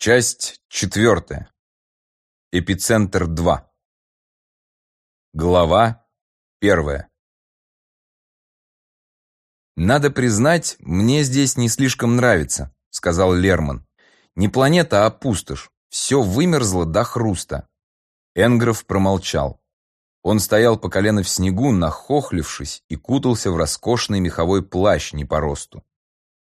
Часть четвертая. Эпицентр 2. Глава первая. «Надо признать, мне здесь не слишком нравится», — сказал Лерман. «Не планета, а пустошь. Все вымерзло до хруста». Энгров промолчал. Он стоял по колено в снегу, нахохлившись, и кутался в роскошный меховой плащ не по росту.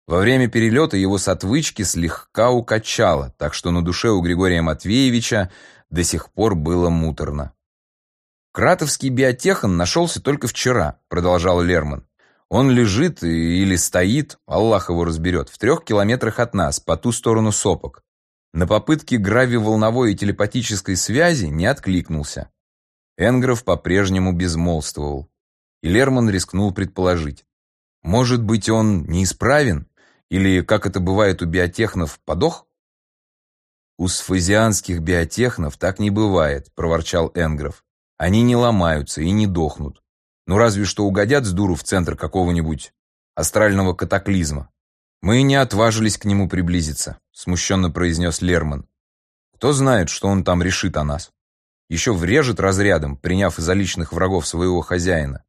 Во время перелета его с отвычки слегка укачало, так что на душе у Григория Матвеевича до сих пор было муторно. «Кратовский биотехан нашелся только вчера», — продолжал Лерман. «Он лежит или стоит, Аллах его разберет, в трех километрах от нас, по ту сторону сопок. На попытки гравиволновой и телепатической связи не откликнулся. Энгров по-прежнему безмолвствовал. И Лерман рискнул предположить. Может быть, он неисправен? Или, как это бывает у биотехнов, подох? У сфазианских биотехнов так не бывает, проворчал Энгров. Они не ломаются и не дохнут. Ну разве что угодят с дуру в центр какого-нибудь астрального катаклизма. Мы не отважились к нему приблизиться, смущенно произнес Лерман. Кто знает, что он там решит о нас. Еще врежет разрядом, приняв за личных врагов своего хозяина.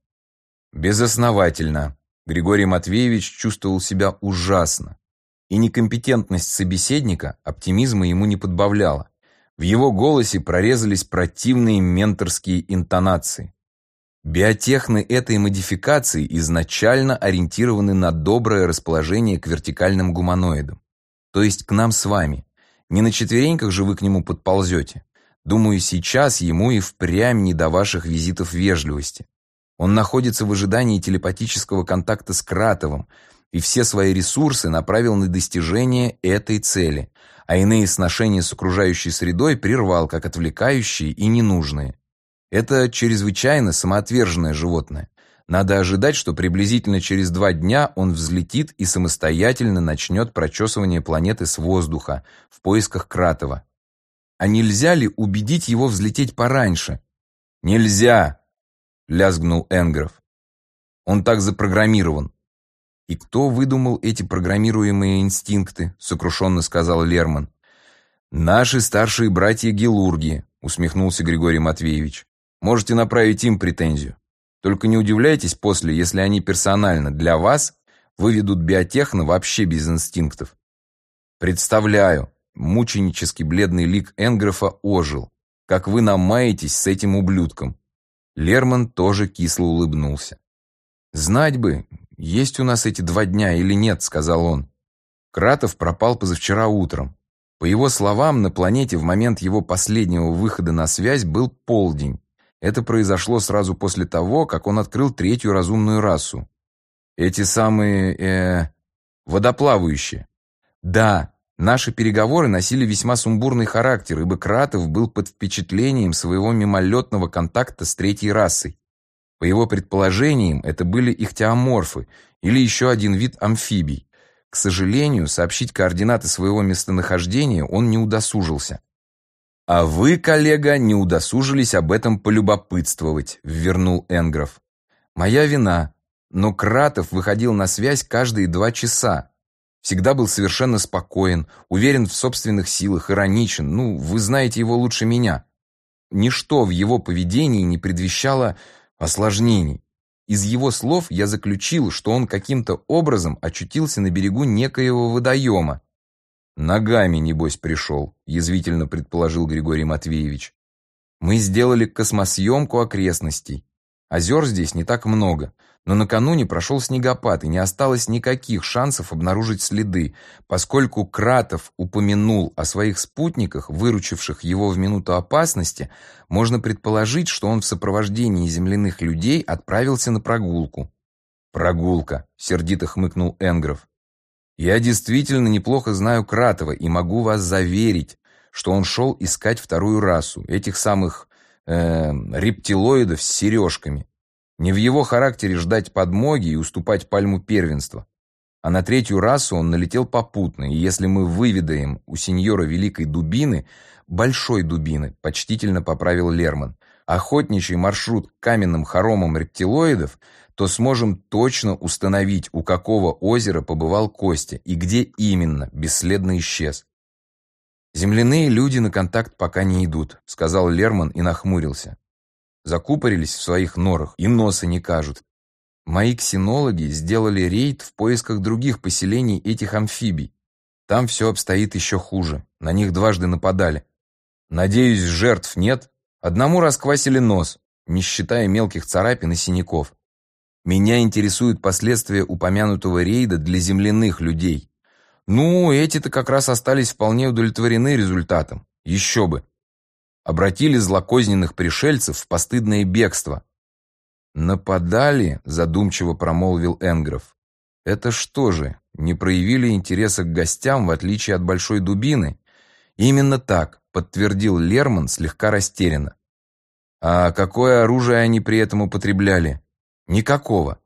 Безосновательно, Григорий Матвеевич чувствовал себя ужасно. И некомпетентность собеседника оптимизма ему не подбавляла. В его голосе прорезались противные менторские интонации. Биотехны этой модификации изначально ориентированы на доброе расположение к вертикальным гуманоидам. То есть к нам с вами. Не на четвереньках же вы к нему подползете. Думаю, сейчас ему и впрямь не до ваших визитов вежливости. Он находится в ожидании телепатического контакта с Кратовым и все свои ресурсы направил на достижение этой цели, а иные сношения с окружающей средой прервал как отвлекающие и ненужные. Это чрезвычайно самоотверженное животное. Надо ожидать, что приблизительно через два дня он взлетит и самостоятельно начнет прочесывание планеты с воздуха в поисках Кратова. А нельзя ли убедить его взлететь пораньше? Нельзя, лязгнул Энгров. Он так запрограммирован. И кто выдумал эти программируемые инстинкты, сокрушенно сказал Лерман. Наши старшие братья-гелурги, усмехнулся Григорий Матвеевич. Можете направить им претензию. Только не удивляйтесь после, если они персонально для вас выведут биотехно вообще без инстинктов. Представляю, мученически бледный лик Энграфа ожил, как вы намаетесь с этим ублюдком. Лерман тоже кисло улыбнулся. «Знать бы, есть у нас эти два дня или нет», — сказал он. Кратов пропал позавчера утром. По его словам, на планете в момент его последнего выхода на связь был полдень. Это произошло сразу после того, как он открыл третью разумную расу. Эти самые, э, водоплавающие. Да, Наши переговоры носили весьма сумбурный характер, ибо Кратов был под впечатлением своего мимолетного контакта с третьей расой. По его предположениям, это были ихтиоморфы или еще один вид амфибий. К сожалению, сообщить координаты своего местонахождения он не удосужился. «А вы, коллега, не удосужились об этом полюбопытствовать», — ввернул Энгров. «Моя вина, но Кратов выходил на связь каждые два часа, Всегда был совершенно спокоен, уверен в собственных силах, ироничен. Ну, вы знаете его лучше меня. Ничто в его поведении не предвещало осложнений. Из его слов я заключил, что он каким-то образом очутился на берегу некоего водоема. «Ногами, небось, пришел», — язвительно предположил Григорий Матвеевич. «Мы сделали космосъемку окрестностей. Озер здесь не так много. Но накануне прошел снегопад, и не осталось никаких шансов обнаружить следы, поскольку Кратов упомянул о своих спутниках, выручивших его в минуту опасности, можно предположить, что он в сопровождении земляных людей отправился на прогулку. «Прогулка», — сердито хмыкнул Энгров. «Я действительно неплохо знаю Кратова и могу вас заверить, что он шел искать вторую расу, этих самых э, рептилоидов с сережками. Не в его характере ждать подмоги и уступать пальму первенства. А на третью расу он налетел попутно, и если мы выведаем у сеньора Великой Дубины, большой дубины, почтительно поправил Лерман, охотничий маршрут к каменным хоромам рептилоидов, то сможем точно установить, у какого озера побывал Костя и где именно бесследно исчез. «Земляные люди на контакт пока не идут», — сказал Лерман и нахмурился. Закупорились в своих норах и носа не кажут. Мои ксенологи сделали рейд в поисках других поселений этих амфибий. Там все обстоит еще хуже. На них дважды нападали. Надеюсь, жертв нет. Одному расквасили нос, не считая мелких царапин и синяков. Меня интересуют последствия упомянутого рейда для земляных людей. Ну, эти-то как раз остались вполне удовлетворены результатом. Еще бы. Обратили злокозненных пришельцев в постыдное бегство. «Нападали?» – задумчиво промолвил Энгров. «Это что же, не проявили интереса к гостям, в отличие от Большой Дубины?» «Именно так», – подтвердил Лерман слегка растерянно. «А какое оружие они при этом употребляли?» «Никакого.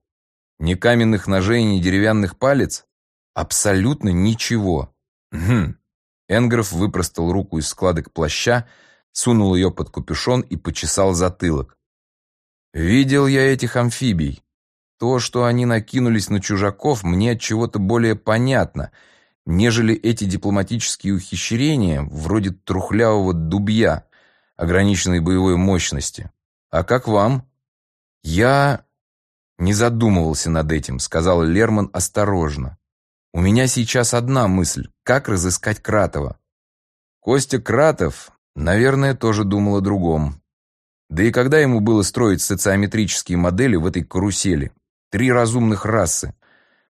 Ни каменных ножей, ни деревянных палец?» Абсолютно ничего. Хм. Энгров выпростал руку из складок плаща, сунул ее под капюшон и почесал затылок. Видел я этих амфибий. То, что они накинулись на чужаков, мне от чего-то более понятно, нежели эти дипломатические ухищрения, вроде трухлявого дубья, ограниченной боевой мощности. А как вам? Я не задумывался над этим, сказал Лерман осторожно. У меня сейчас одна мысль – как разыскать Кратова. Костя Кратов, наверное, тоже думал о другом. Да и когда ему было строить социометрические модели в этой карусели? Три разумных расы.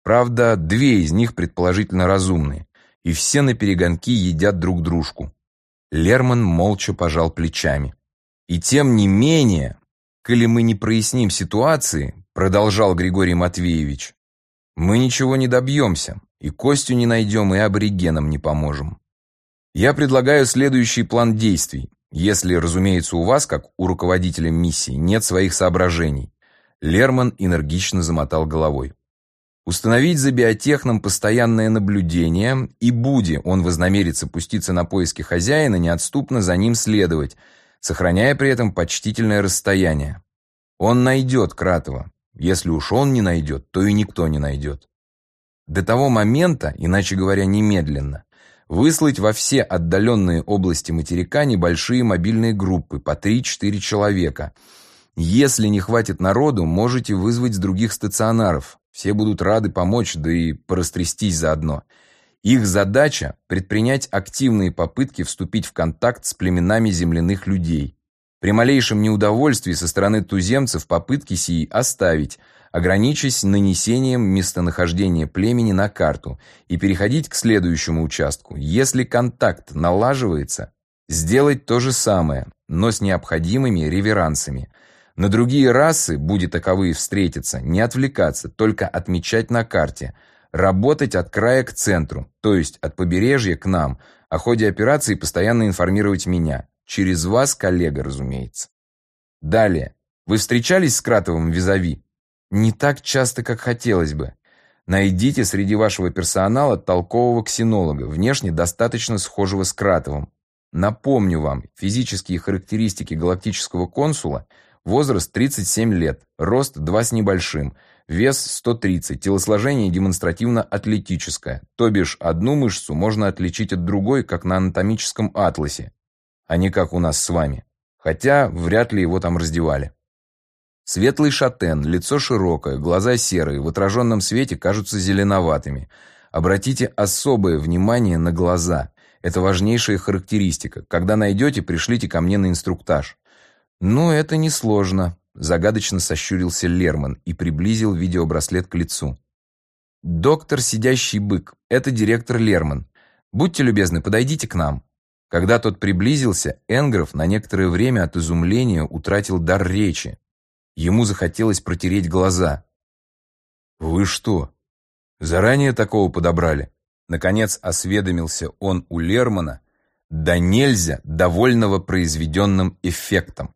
Правда, две из них предположительно разумные. И все на перегонки едят друг дружку. Лерман молча пожал плечами. И тем не менее, коли мы не проясним ситуации, продолжал Григорий Матвеевич, мы ничего не добьемся. И Костю не найдем, и аборигенам не поможем. Я предлагаю следующий план действий, если, разумеется, у вас, как у руководителя миссии, нет своих соображений. Лерман энергично замотал головой. Установить за биотехном постоянное наблюдение, и Буди, он вознамерится пуститься на поиски хозяина, неотступно за ним следовать, сохраняя при этом почтительное расстояние. Он найдет Кратова. Если уж он не найдет, то и никто не найдет. До того момента, иначе говоря, немедленно, выслать во все отдаленные области материка небольшие мобильные группы по 3-4 человека. Если не хватит народу, можете вызвать с других стационаров. Все будут рады помочь, да и порастрястись заодно. Их задача – предпринять активные попытки вступить в контакт с племенами земляных людей. При малейшем неудовольствии со стороны туземцев попытки сии оставить – ограничись нанесением местонахождения племени на карту и переходить к следующему участку. Если контакт налаживается, сделать то же самое, но с необходимыми реверансами. На другие расы, будет таковые встретиться, не отвлекаться, только отмечать на карте, работать от края к центру, то есть от побережья к нам, о ходе операции постоянно информировать меня. Через вас, коллега, разумеется. Далее. Вы встречались с Кратовым визави? Не так часто, как хотелось бы. Найдите среди вашего персонала толкового ксенолога, внешне достаточно схожего с Кратовым. Напомню вам, физические характеристики галактического консула – возраст 37 лет, рост 2 с небольшим, вес 130, телосложение демонстративно атлетическое, то бишь одну мышцу можно отличить от другой, как на анатомическом атласе, а не как у нас с вами. Хотя вряд ли его там раздевали. Светлый шатен, лицо широкое, глаза серые, в отраженном свете кажутся зеленоватыми. Обратите особое внимание на глаза. Это важнейшая характеристика. Когда найдете, пришлите ко мне на инструктаж. Ну, это несложно. Загадочно сощурился Лерман и приблизил видеобраслет к лицу. «Доктор Сидящий Бык, это директор Лерман. Будьте любезны, подойдите к нам». Когда тот приблизился, Энгров на некоторое время от изумления утратил дар речи. Ему захотелось протереть глаза. «Вы что, заранее такого подобрали?» Наконец осведомился он у Лермана, да нельзя, довольного произведенным эффектом.